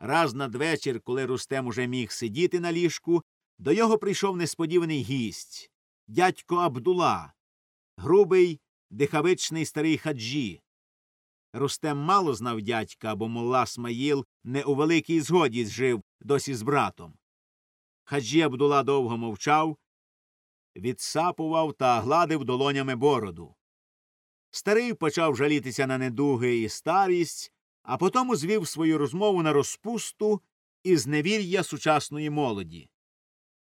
Раз надвечір, коли Рустем уже міг сидіти на ліжку, до його прийшов несподіваний гість дядько Абдула, грубий, дихавичний старий хаджі. Рустем мало знав дядька, бо мулла Смаїл не у великій згоді жив досі з братом. Хаджі Абдула довго мовчав, відсапував та гладив долонями бороду. Старий почав жалітися на недуги і старість, а потому звів свою розмову на розпусту і зневір'я сучасної молоді.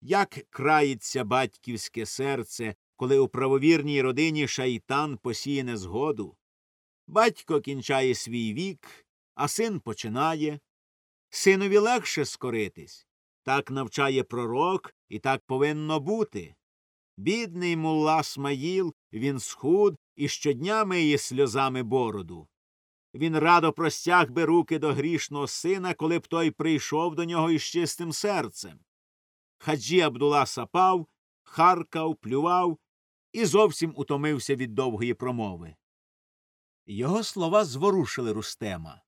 Як крається батьківське серце, коли у правовірній родині шайтан посіє незгоду? Батько кінчає свій вік, а син починає. Синові легше скоритись. Так навчає пророк, і так повинно бути. Бідний мулла Смаїл, він схуд і щодня миє сльозами бороду. Він радо простяг би руки до грішного сина, коли б той прийшов до нього із чистим серцем. Хаджі Абдула сапав, харкав, плював і зовсім утомився від довгої промови. Його слова зворушили Рустема.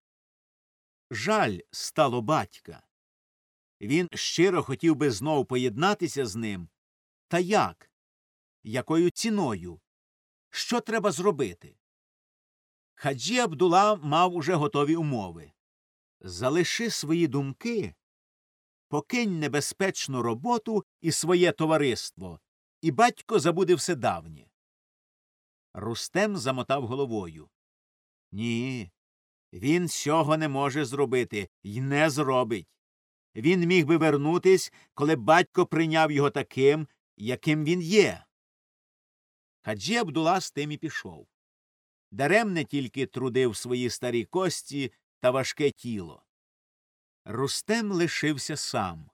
Жаль стало батька. Він щиро хотів би знов поєднатися з ним. Та як? Якою ціною? Що треба зробити? Хаджі Абдула мав уже готові умови. Залиши свої думки, покинь небезпечну роботу і своє товариство, і батько забуде все давнє. Рустем замотав головою. Ні, він цього не може зробити і не зробить. Він міг би вернутись, коли батько прийняв його таким, яким він є. Хаджі Абдула з тим і пішов. Даремне тільки трудив свої старі кості та важке тіло. Рустем лишився сам.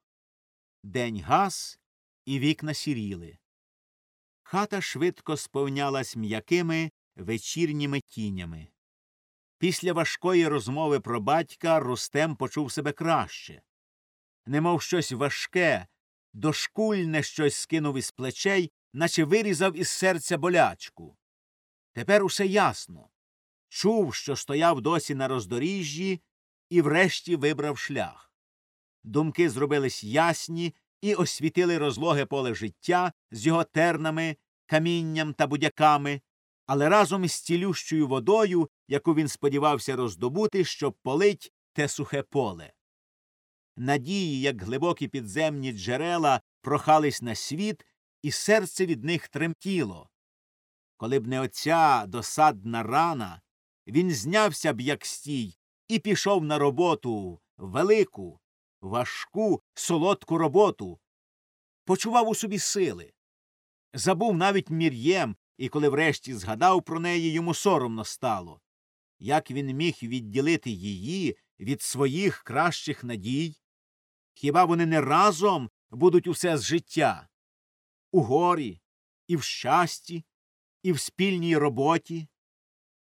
День гас, і вікна сіріли. Хата швидко сповнялась м'якими вечірніми тінями. Після важкої розмови про батька Рустем почув себе краще. Немов щось важке, дошкульне щось скинув із плечей, наче вирізав із серця болячку. Тепер усе ясно. Чув, що стояв досі на роздоріжжі, і врешті вибрав шлях. Думки зробились ясні і освітили розлоге поле життя з його тернами, камінням та будяками, але разом із цілющою водою, яку він сподівався роздобути, щоб полить те сухе поле. Надії, як глибокі підземні джерела, прохались на світ, і серце від них тремтіло. Коли б не оця досадна рана, він знявся б, як стій, і пішов на роботу велику, важку, солодку роботу. Почував у собі сили. Забув навіть мір'єм, і коли врешті згадав про неї, йому соромно стало. Як він міг відділити її від своїх кращих надій? Хіба вони не разом будуть усе з життя? У горі, і в щасті, і в спільній роботі?